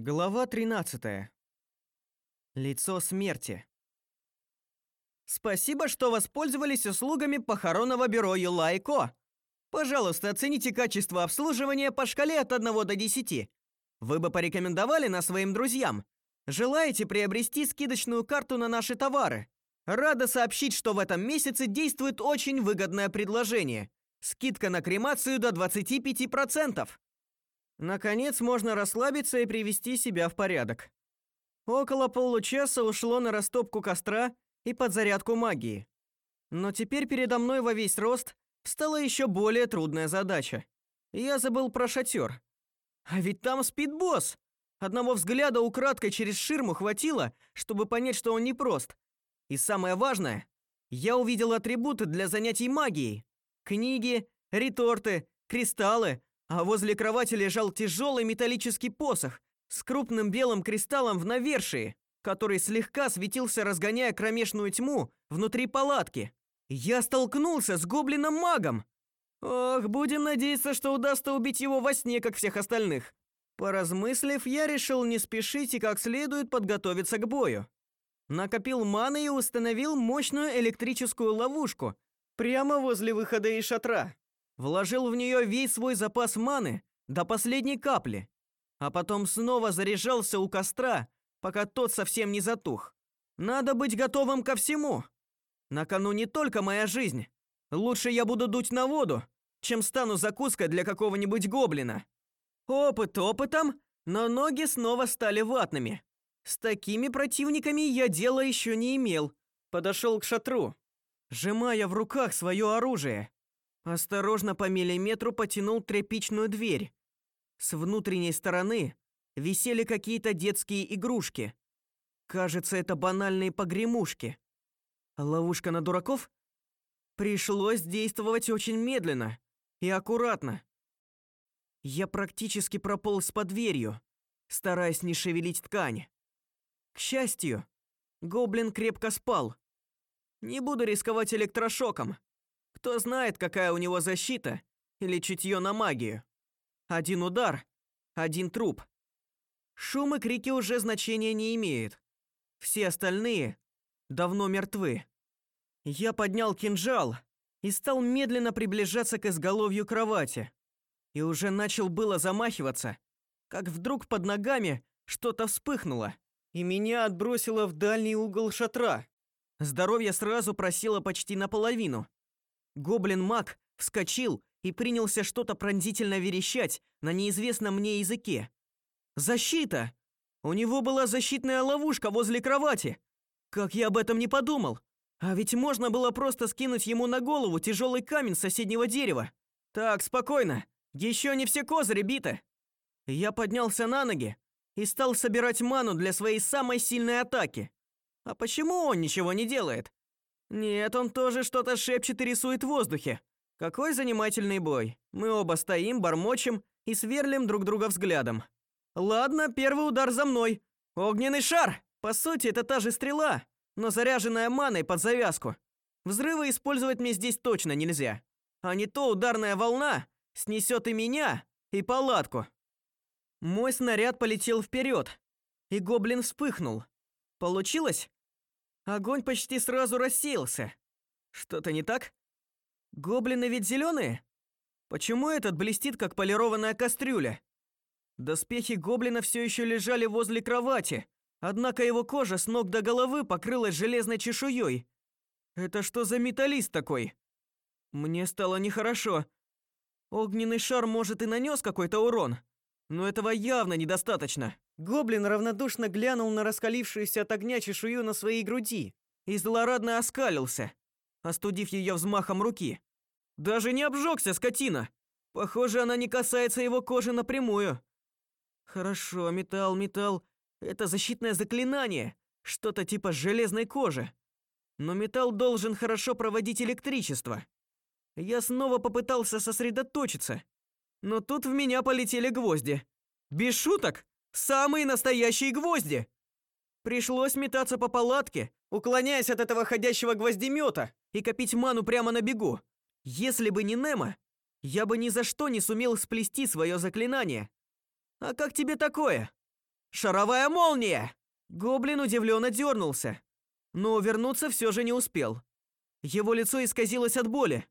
Глава 13. Лицо смерти. Спасибо, что воспользовались услугами похоронного бюро Юлайко. Пожалуйста, оцените качество обслуживания по шкале от 1 до 10. Вы бы порекомендовали нас своим друзьям. Желаете приобрести скидочную карту на наши товары? Рада сообщить, что в этом месяце действует очень выгодное предложение. Скидка на кремацию до 25%. Наконец можно расслабиться и привести себя в порядок. Около получаса ушло на растопку костра и подзарядку магии. Но теперь передо мной во весь рост стала еще более трудная задача. Я забыл про шатер. А ведь там спит босс. Одного взгляда украдкой через ширму хватило, чтобы понять, что он непрост. И самое важное, я увидел атрибуты для занятий магией: книги, реторты, кристаллы, а возле кровати лежал тяжелый металлический посох с крупным белым кристаллом в навершии, который слегка светился, разгоняя кромешную тьму внутри палатки. Я столкнулся с гоблином-магом. Ох, будем надеяться, что удастся убить его во сне, как всех остальных. Поразмыслив, я решил не спешить и как следует подготовиться к бою. Накопил маны и установил мощную электрическую ловушку прямо возле выхода из шатра. Вложил в нее весь свой запас маны до последней капли, а потом снова заряжался у костра, пока тот совсем не затух. Надо быть готовым ко всему. На кону не только моя жизнь. Лучше я буду дуть на воду, чем стану закуской для какого-нибудь гоблина. Опыт опытом, но ноги снова стали ватными. С такими противниками я дела еще не имел. Подошел к шатру, сжимая в руках свое оружие. Осторожно по миллиметру потянул тряпичную дверь. С внутренней стороны висели какие-то детские игрушки. Кажется, это банальные погремушки. Ловушка на дураков? Пришлось действовать очень медленно и аккуратно. Я практически прополз под дверью, стараясь не шевелить ткань. К счастью, гоблин крепко спал. Не буду рисковать электрошоком. Кто знает, какая у него защита или чутье на магию. Один удар, один труп. Шум и крики уже значения не имеют. Все остальные давно мертвы. Я поднял кинжал и стал медленно приближаться к изголовью кровати. И уже начал было замахиваться, как вдруг под ногами что-то вспыхнуло, и меня отбросило в дальний угол шатра. Здоровье сразу просело почти наполовину. Гоблин-маг вскочил и принялся что-то пронзительно верещать на неизвестном мне языке. Защита. У него была защитная ловушка возле кровати. Как я об этом не подумал? А ведь можно было просто скинуть ему на голову тяжелый камень соседнего дерева. Так, спокойно. Еще не все козыри биты. Я поднялся на ноги и стал собирать ману для своей самой сильной атаки. А почему он ничего не делает? Нет, он тоже что-то шепчет и рисует в воздухе. Какой занимательный бой. Мы оба стоим, бормочем и сверлим друг друга взглядом. Ладно, первый удар за мной. Огненный шар. По сути, это та же стрела, но заряженная маной под завязку. Взрывы использовать мне здесь точно нельзя. А не то ударная волна снесет и меня, и палатку. Мой снаряд полетел вперед, и гоблин вспыхнул. Получилось? Огонь почти сразу рассеялся. Что-то не так? Гоблины ведь зеленые? Почему этот блестит как полированная кастрюля? Доспехи гоблина все еще лежали возле кровати, однако его кожа с ног до головы покрылась железной чешуей. Это что за металлист такой? Мне стало нехорошо. Огненный шар может и нанес какой-то урон, но этого явно недостаточно. Гоблин равнодушно глянул на раскалившуюся от огня чешую на своей груди и злорадно оскалился, остудив ее взмахом руки. Даже не обжегся скотина. Похоже, она не касается его кожи напрямую. Хорошо, металл, металл. Это защитное заклинание, что-то типа железной кожи. Но металл должен хорошо проводить электричество. Я снова попытался сосредоточиться, но тут в меня полетели гвозди. Без шуток, Самые настоящие гвозди. Пришлось метаться по палатке, уклоняясь от этого ходящего гвоздемета и копить ману прямо на бегу. Если бы не Немо, я бы ни за что не сумел сплести свое заклинание. А как тебе такое? Шаровая молния! Гоблин удивленно дернулся, но вернуться все же не успел. Его лицо исказилось от боли.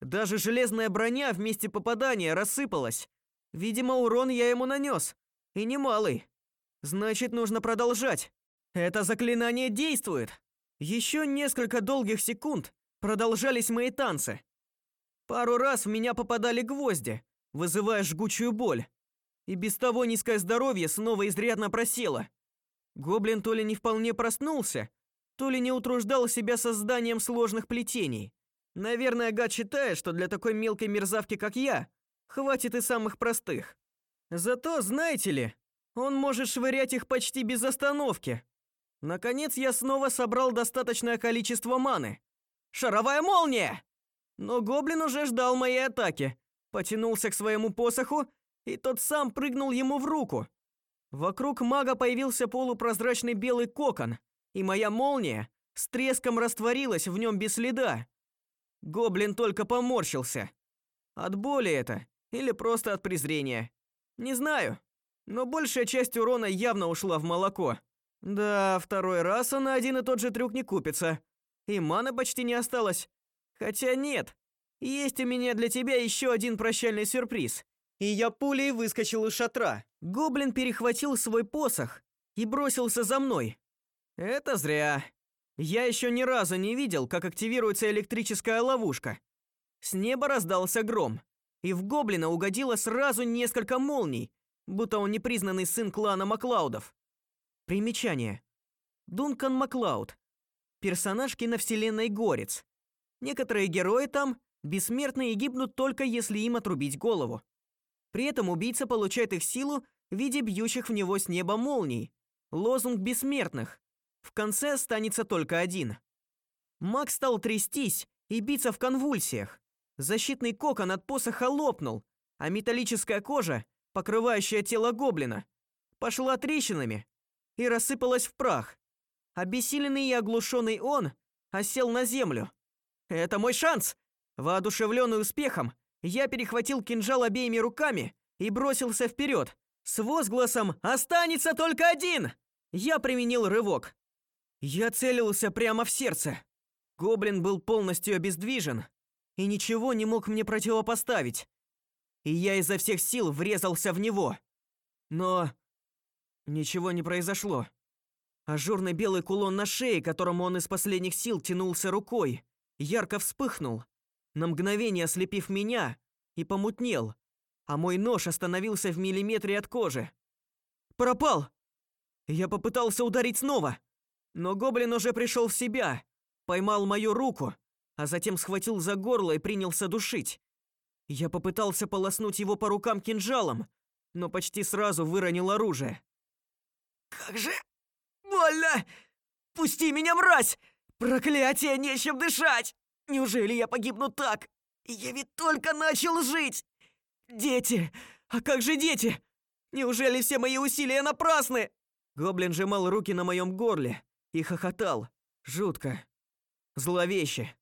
Даже железная броня в месте попадания рассыпалась. Видимо, урон я ему нанес, и немалый. Значит, нужно продолжать. Это заклинание действует. Еще несколько долгих секунд продолжались мои танцы. Пару раз в меня попадали гвозди, вызывая жгучую боль. И без того низкое здоровье снова изрядно просело. Гоблин то ли не вполне проснулся, то ли не утруждал себя созданием сложных плетений. Наверное, гад считает, что для такой мелкой мерзавки, как я, хватит и самых простых. Зато, знаете ли, он может швырять их почти без остановки. Наконец я снова собрал достаточное количество маны. Шаровая молния! Но гоблин уже ждал моей атаки, потянулся к своему посоху, и тот сам прыгнул ему в руку. Вокруг мага появился полупрозрачный белый кокон, и моя молния с треском растворилась в нем без следа. Гоблин только поморщился. От боли это или просто от презрения? Не знаю, но большая часть урона явно ушла в молоко. Да, второй раз он на один и тот же трюк не купится. И маны почти не осталось. Хотя нет. Есть у меня для тебя еще один прощальный сюрприз. И я пулей выскочил из шатра. Гоблин перехватил свой посох и бросился за мной. Это зря. Я еще ни разу не видел, как активируется электрическая ловушка. С неба раздался гром, и в гоблина угодило сразу несколько молний, будто он непризнанный сын клана Маклаудов. Примечание. Дункан Маклауд. Персонаж киновселенной Горец. Некоторые герои там бессмертны и гибнут только если им отрубить голову. При этом убийца получает их силу в виде бьющих в него с неба молний. Лозунг бессмертных. В конце останется только один. Маг стал трястись и биться в конвульсиях. Защитный кокон от посоха лопнул, а металлическая кожа, покрывающая тело гоблина, пошла трещинами и рассыпалась в прах. Обессиленный и оглушенный он осел на землю. Это мой шанс. Воодушевленный успехом, я перехватил кинжал обеими руками и бросился вперед с возгласом: "Останется только один!" Я применил рывок. Я целился прямо в сердце. Гоблин был полностью обездвижен и ничего не мог мне противопоставить. И я изо всех сил врезался в него. Но ничего не произошло. Ажурный белый кулон на шее, которому он из последних сил тянулся рукой, ярко вспыхнул, на мгновение ослепив меня, и помутнел, а мой нож остановился в миллиметре от кожи. Пропал. Я попытался ударить снова, но гоблин уже пришел в себя, поймал мою руку, а затем схватил за горло и принялся душить. Я попытался полоснуть его по рукам кинжалом, но почти сразу выронил оружие. Как же больно! Пусти меня, мразь! Проклятие, нечем дышать! Неужели я погибну так? Я ведь только начал жить! Дети! А как же дети? Неужели все мои усилия напрасны? Гоблин сжимал руки на моем горле и хохотал. Жутко. Зловеще.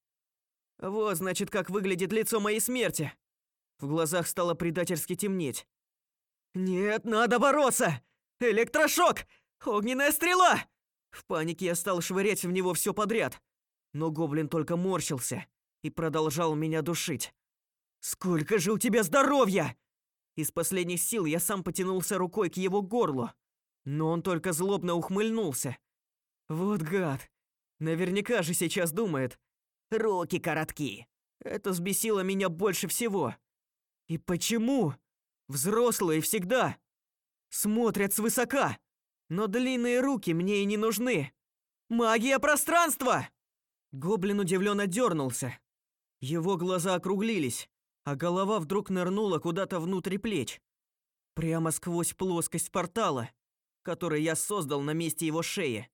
Вот, значит, как выглядит лицо моей смерти. В глазах стало предательски темнеть. Нет, надо бороться! Электрошок! Огненная стрела! В панике я стал швырять в него все подряд. Но гоблин только морщился и продолжал меня душить. Сколько же у тебя здоровья? Из последних сил я сам потянулся рукой к его горлу, но он только злобно ухмыльнулся. Вот гад. Наверняка же сейчас думает: "Руки коротки". Это взбесило меня больше всего. И почему взрослые всегда смотрят свысока, но длинные руки мне и не нужны? Магия пространства! Гоблин удивленно дернулся. Его глаза округлились, а голова вдруг нырнула куда-то внутрь плеч, прямо сквозь плоскость портала, который я создал на месте его шеи.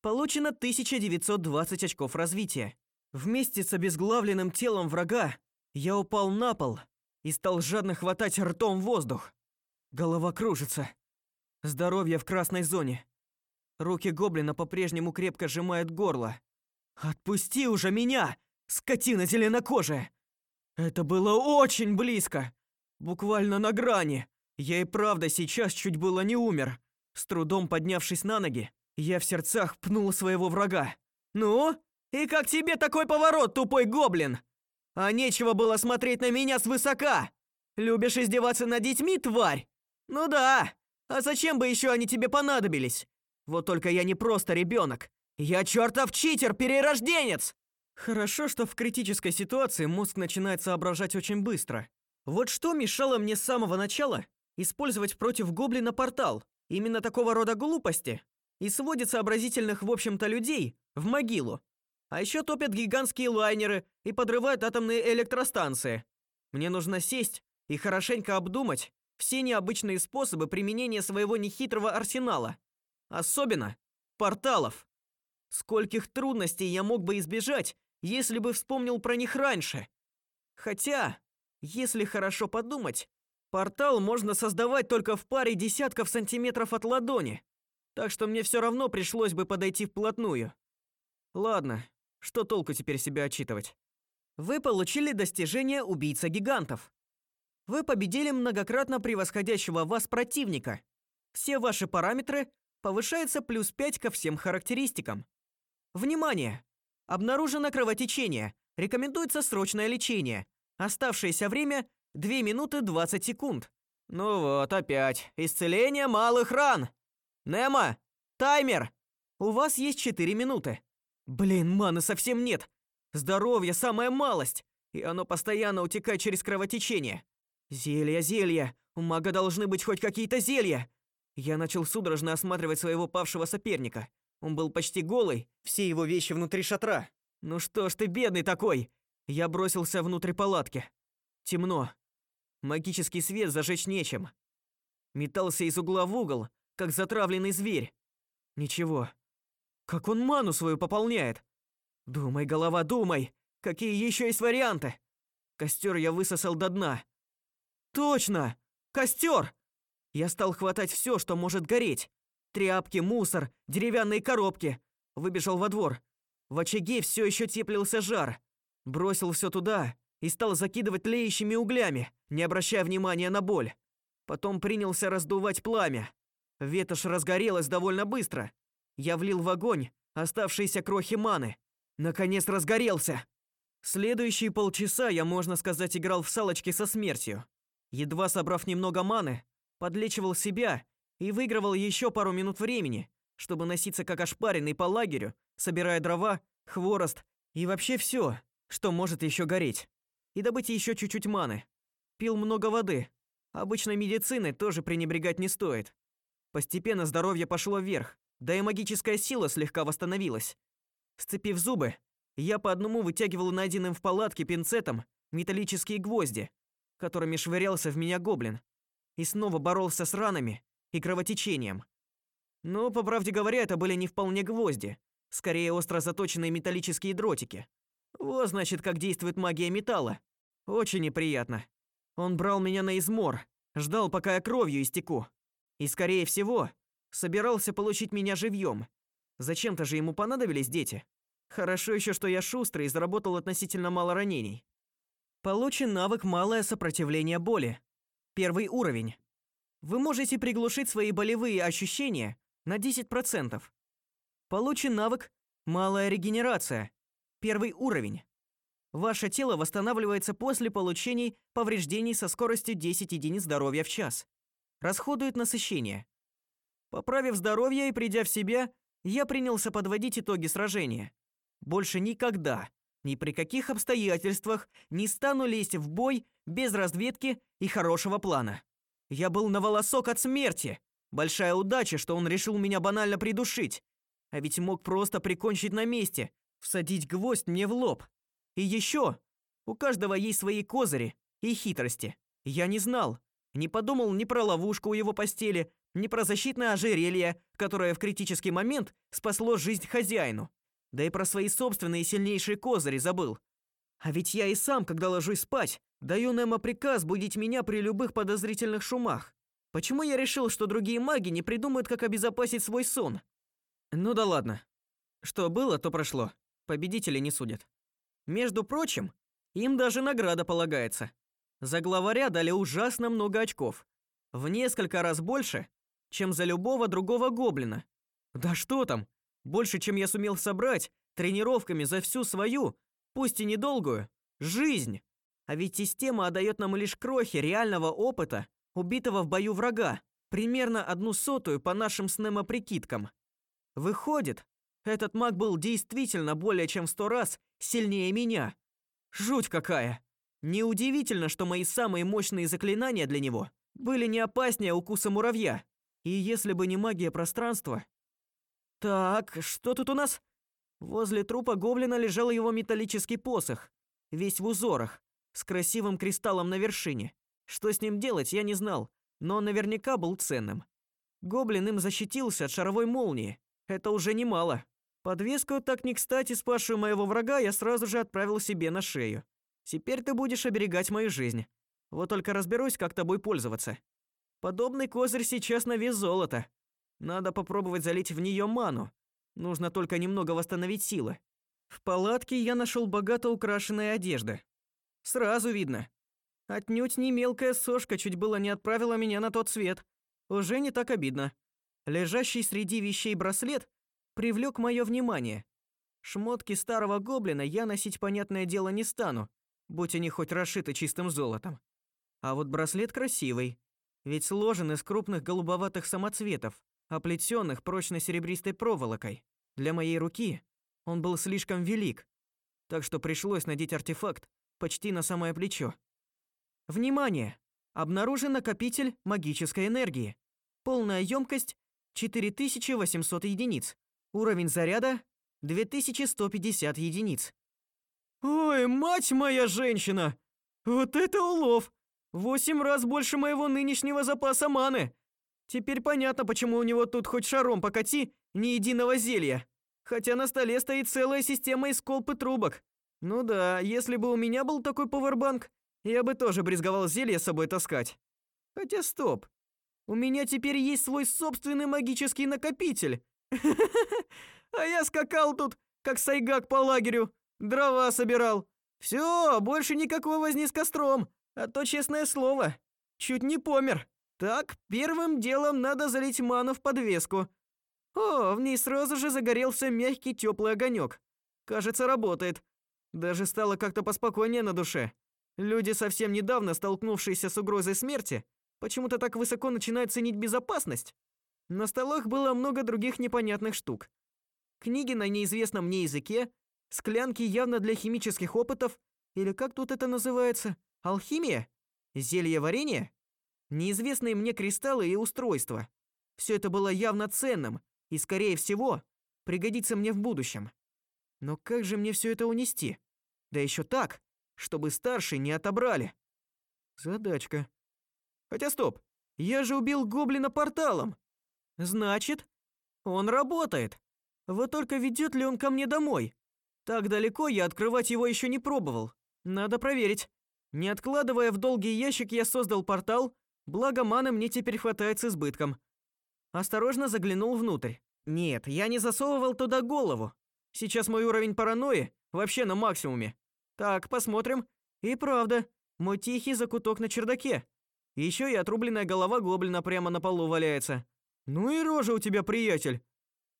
Получено 1920 очков развития. Вместе с обезглавленным телом врага я упал на пол и стал жадно хватать ртом воздух. Голова кружится. Здоровье в красной зоне. Руки гоблина по-прежнему крепко сжимают горло. Отпусти уже меня, скотина зеленокожая. Это было очень близко. Буквально на грани. Я и правда сейчас чуть было не умер. С трудом поднявшись на ноги, я в сердцах пнул своего врага. «Ну? И как тебе такой поворот, тупой гоблин? А нечего было смотреть на меня свысока! Любишь издеваться над детьми, тварь? Ну да, а зачем бы еще они тебе понадобились? Вот только я не просто ребенок. Я чертов читер-перерожденец!» Хорошо, что в критической ситуации мозг начинает соображать очень быстро. Вот что мешало мне с самого начала использовать против гоблина портал. Именно такого рода глупости и сводит сообразительных, в общем-то, людей в могилу. А еще топят гигантские лайнеры и подрывают атомные электростанции. Мне нужно сесть и хорошенько обдумать все необычные способы применения своего нехитрого арсенала, особенно порталов. Скольких трудностей я мог бы избежать, если бы вспомнил про них раньше. Хотя, если хорошо подумать, портал можно создавать только в паре десятков сантиметров от ладони. Так что мне все равно пришлось бы подойти вплотную. Ладно, что толку теперь себя отчитывать? Вы получили достижение убийца гигантов. Вы победили многократно превосходящего вас противника. Все ваши параметры повышаются плюс 5 ко всем характеристикам. Внимание! Обнаружено кровотечение. Рекомендуется срочное лечение. Оставшееся время 2 минуты 20 секунд. Ну вот опять. Исцеление малых ран. Немо, таймер. У вас есть 4 минуты. Блин, маны совсем нет. Здоровье самая малость, и оно постоянно утекает через кровотечение. Зелья, зелья. У мага должны быть хоть какие-то зелья. Я начал судорожно осматривать своего павшего соперника. Он был почти голый, все его вещи внутри шатра. Ну что ж ты бедный такой? Я бросился внутрь палатки. Темно. Магический свет зажечь нечем. Метался из угла в угол, как затравленный зверь. Ничего. Как он ману свою пополняет? Думай, голова, думай. Какие еще есть варианты? Костер я высосал до дна. Точно! Костер! Я стал хватать все, что может гореть. Тряпки, мусор, деревянные коробки. Выбежал во двор. В очаге все еще теплился жар. Бросил все туда и стал закидывать тлеющими углями, не обращая внимания на боль. Потом принялся раздувать пламя. Ветошь разгорелась довольно быстро. Я влил в огонь оставшиеся крохи маны. Наконец разгорелся. Следующие полчаса я, можно сказать, играл в салочки со смертью. Едва собрав немного маны, подлечивал себя и выигрывал еще пару минут времени, чтобы носиться как ошпаренный по лагерю, собирая дрова, хворост и вообще все, что может еще гореть. И добыть еще чуть-чуть маны. Пил много воды. Обычной медицины тоже пренебрегать не стоит. Постепенно здоровье пошло вверх, да и магическая сила слегка восстановилась. Сцепив зубы, я по одному вытягивал найденным в палатке пинцетом металлические гвозди, которыми швырялся в меня гоблин, и снова боролся с ранами и кровотечением. Но, по правде говоря, это были не вполне гвозди, скорее остро заточенные металлические дротики. Вот, значит, как действует магия металла. Очень неприятно. Он брал меня на измор, ждал, пока я кровью истеку. И, скорее всего, собирался получить меня живьем. Зачем-то же ему понадобились дети. Хорошо еще, что я шустрый и заработал относительно мало ранений. Получен навык «Малое сопротивление боли». Первый уровень. Вы можете приглушить свои болевые ощущения на 10%. Получен навык «Малая регенерация». Первый уровень. Ваше тело восстанавливается после получения повреждений со скоростью 10 единиц здоровья в час. Расходует насыщение. Поправив здоровье и придя в себя, я принялся подводить итоги сражения. Больше никогда ни при каких обстоятельствах не стану лезть в бой без разведки и хорошего плана. Я был на волосок от смерти. Большая удача, что он решил меня банально придушить. А ведь мог просто прикончить на месте, всадить гвоздь мне в лоб. И еще, у каждого есть свои козыри и хитрости. Я не знал, не подумал ни про ловушку у его постели, ни про защитное ожерелье, которое в критический момент спасло жизнь хозяину. Да и про свои собственные сильнейшие козыри забыл. А ведь я и сам, когда ложусь спать, даю Немо приказ будить меня при любых подозрительных шумах. Почему я решил, что другие маги не придумают, как обезопасить свой сон? Ну да ладно. Что было, то прошло. Победители не судят. Между прочим, им даже награда полагается. За главаря дали ужасно много очков. В несколько раз больше, чем за любого другого гоблина. Да что там? Больше, чем я сумел собрать тренировками за всю свою, пусть и недолгую, жизнь. А ведь система отдает нам лишь крохи реального опыта убитого в бою врага, примерно одну сотую по нашим с Немо прикидкам. Выходит, этот маг был действительно более чем в сто раз сильнее меня. Жуть какая! Неудивительно, что мои самые мощные заклинания для него были не опаснее укуса муравья. И если бы не магия пространства... Так, что тут у нас? Возле трупа гоблина лежал его металлический посох, весь в узорах, с красивым кристаллом на вершине. Что с ним делать, я не знал, но наверняка был ценным. Гоблин им защитился от шаровой молнии. Это уже немало. Подвеску, так не кстати спасшую моего врага, я сразу же отправил себе на шею. Теперь ты будешь оберегать мою жизнь. Вот только разберусь, как тобой пользоваться. Подобный козырь сейчас на вес золота. Надо попробовать залить в нее ману. Нужно только немного восстановить силы. В палатке я нашел богато украшенные одежды. Сразу видно, Отнюдь не мелкая сошка чуть было не отправила меня на тот свет. Уже не так обидно. Лежащий среди вещей браслет привлек мое внимание. Шмотки старого гоблина я носить, понятное дело, не стану, будь они хоть расшиты чистым золотом. А вот браслет красивый, ведь сложен из крупных голубоватых самоцветов, оплетенных прочной серебристой проволокой. Для моей руки он был слишком велик, так что пришлось надеть артефакт почти на самое плечо. Внимание! Обнаружен накопитель магической энергии. Полная емкость 4800 единиц. Уровень заряда 2150 единиц. Ой, мать моя женщина! Вот это улов! Восемь раз больше моего нынешнего запаса маны. Теперь понятно, почему у него тут хоть шаром покати, ни единого зелья. Хотя на столе стоит целая система из колб и трубок. Ну да, если бы у меня был такой пауэрбанк, я бы тоже брезговал зелье с собой таскать. Хотя стоп. У меня теперь есть свой собственный магический накопитель. А я скакал тут, как сайгак по лагерю, дрова собирал. Все, больше никакой возни с костром, а то честное слово, чуть не помер. Так, первым делом надо залить ману в подвеску. О, в ней сразу же загорелся мягкий теплый огонек. Кажется, работает. Даже стало как-то поспокойнее на душе. Люди, совсем недавно столкнувшиеся с угрозой смерти, почему-то так высоко начинают ценить безопасность. На столах было много других непонятных штук. Книги на неизвестном мне языке, склянки явно для химических опытов, или как тут это называется? Алхимия? Зелье варенье? Неизвестные мне кристаллы и устройства. Все это было явно ценным и, скорее всего, пригодится мне в будущем. Но как же мне все это унести? Да еще так, чтобы старшие не отобрали. Задачка. Хотя стоп, я же убил гоблина порталом. Значит, он работает. Вот только ведет ли он ко мне домой? Так далеко я открывать его еще не пробовал. Надо проверить. Не откладывая в долгий ящик, я создал портал, благо маны мне теперь хватает с избытком. Осторожно заглянул внутрь. Нет, я не засовывал туда голову. Сейчас мой уровень паранойи вообще на максимуме. Так, посмотрим. И правда, мой тихий закуток на чердаке. Еще и отрубленная голова гоблина прямо на полу валяется. Ну и рожа у тебя, приятель.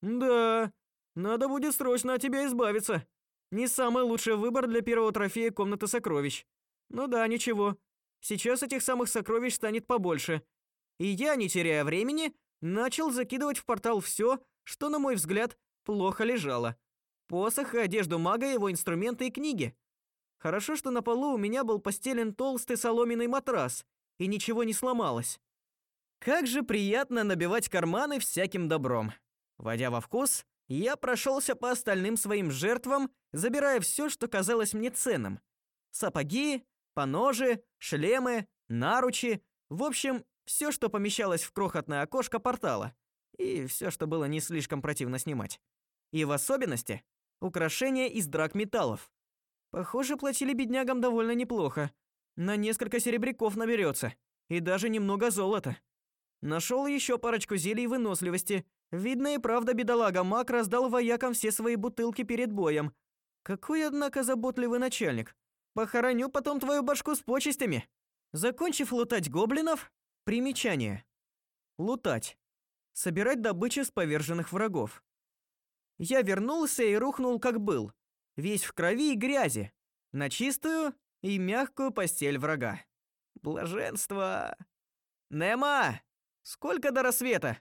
Да, надо будет срочно от тебя избавиться. Не самый лучший выбор для первого трофея комнаты сокровищ. Ну да, ничего. Сейчас этих самых сокровищ станет побольше. И я, не теряя времени, начал закидывать в портал все, что, на мой взгляд, плохо лежало. Посох и одежду мага, его инструменты и книги. Хорошо, что на полу у меня был постелен толстый соломенный матрас, и ничего не сломалось. Как же приятно набивать карманы всяким добром. Войдя во вкус, я прошелся по остальным своим жертвам, забирая все, что казалось мне ценным. Сапоги, поножи, шлемы, наручи, в общем, все, что помещалось в крохотное окошко портала, и все, что было не слишком противно снимать. И в особенности украшения из драгметаллов. Похоже, платили беднягам довольно неплохо. На несколько серебряков наберется, и даже немного золота. Нашел еще парочку зелий выносливости. Видно и правда бедолага Мак раздал воякам все свои бутылки перед боем. Какой, однако, заботливый начальник. Похороню потом твою башку с почестями. Закончив лутать гоблинов, примечание. Лутать. собирать добычу с поверженных врагов. Я вернулся и рухнул как был, весь в крови и грязи, на чистую и мягкую постель врага. Блаженство. Нема, сколько до рассвета?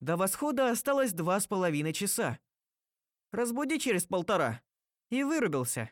До восхода осталось два с половиной часа. Разбуди через полтора. И вырубился.